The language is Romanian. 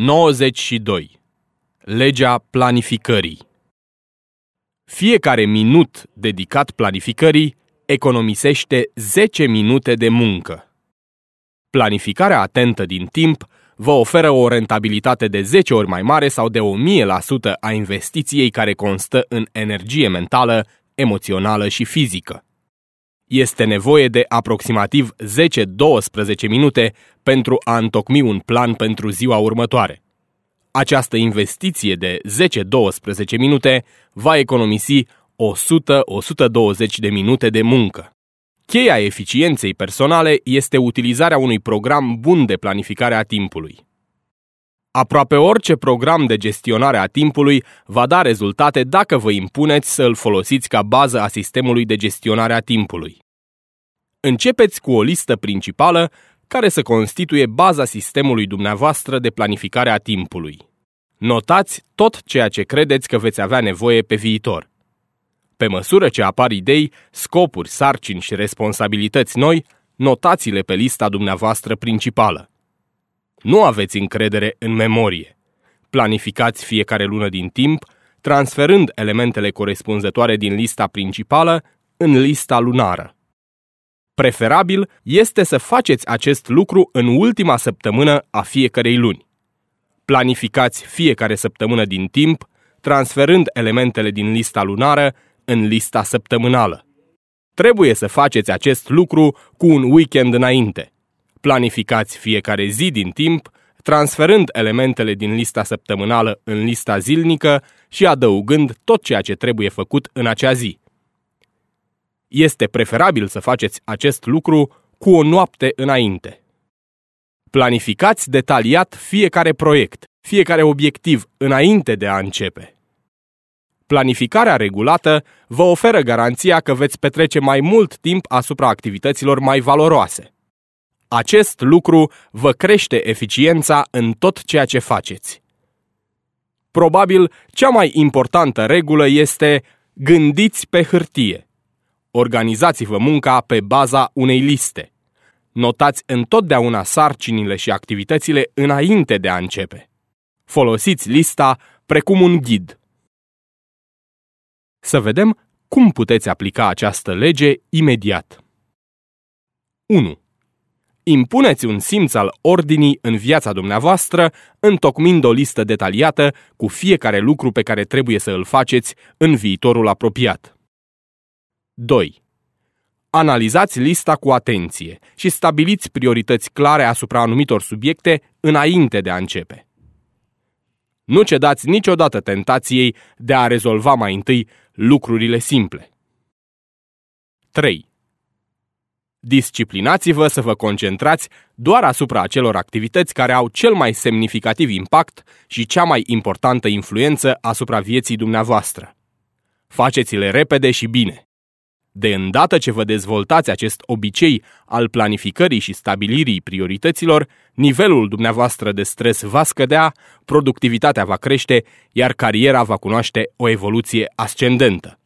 92. Legea planificării Fiecare minut dedicat planificării economisește 10 minute de muncă. Planificarea atentă din timp vă oferă o rentabilitate de 10 ori mai mare sau de 1000% a investiției care constă în energie mentală, emoțională și fizică. Este nevoie de aproximativ 10-12 minute pentru a întocmi un plan pentru ziua următoare. Această investiție de 10-12 minute va economisi 100-120 de minute de muncă. Cheia eficienței personale este utilizarea unui program bun de planificare a timpului. Aproape orice program de gestionare a timpului va da rezultate dacă vă impuneți să îl folosiți ca bază a sistemului de gestionare a timpului. Începeți cu o listă principală care să constituie baza sistemului dumneavoastră de planificare a timpului. Notați tot ceea ce credeți că veți avea nevoie pe viitor. Pe măsură ce apar idei, scopuri, sarcini și responsabilități noi, notați-le pe lista dumneavoastră principală. Nu aveți încredere în memorie. Planificați fiecare lună din timp, transferând elementele corespunzătoare din lista principală în lista lunară. Preferabil este să faceți acest lucru în ultima săptămână a fiecarei luni. Planificați fiecare săptămână din timp, transferând elementele din lista lunară în lista săptămânală. Trebuie să faceți acest lucru cu un weekend înainte. Planificați fiecare zi din timp, transferând elementele din lista săptămânală în lista zilnică și adăugând tot ceea ce trebuie făcut în acea zi. Este preferabil să faceți acest lucru cu o noapte înainte. Planificați detaliat fiecare proiect, fiecare obiectiv înainte de a începe. Planificarea regulată vă oferă garanția că veți petrece mai mult timp asupra activităților mai valoroase. Acest lucru vă crește eficiența în tot ceea ce faceți. Probabil, cea mai importantă regulă este gândiți pe hârtie. Organizați-vă munca pe baza unei liste. Notați întotdeauna sarcinile și activitățile înainte de a începe. Folosiți lista precum un ghid. Să vedem cum puteți aplica această lege imediat. 1. Impuneți un simț al ordinii în viața dumneavoastră, întocmind o listă detaliată cu fiecare lucru pe care trebuie să îl faceți în viitorul apropiat. 2. Analizați lista cu atenție și stabiliți priorități clare asupra anumitor subiecte înainte de a începe. Nu cedați niciodată tentației de a rezolva mai întâi lucrurile simple. 3. Disciplinați-vă să vă concentrați doar asupra acelor activități care au cel mai semnificativ impact și cea mai importantă influență asupra vieții dumneavoastră. Faceți-le repede și bine. De îndată ce vă dezvoltați acest obicei al planificării și stabilirii priorităților, nivelul dumneavoastră de stres va scădea, productivitatea va crește, iar cariera va cunoaște o evoluție ascendentă.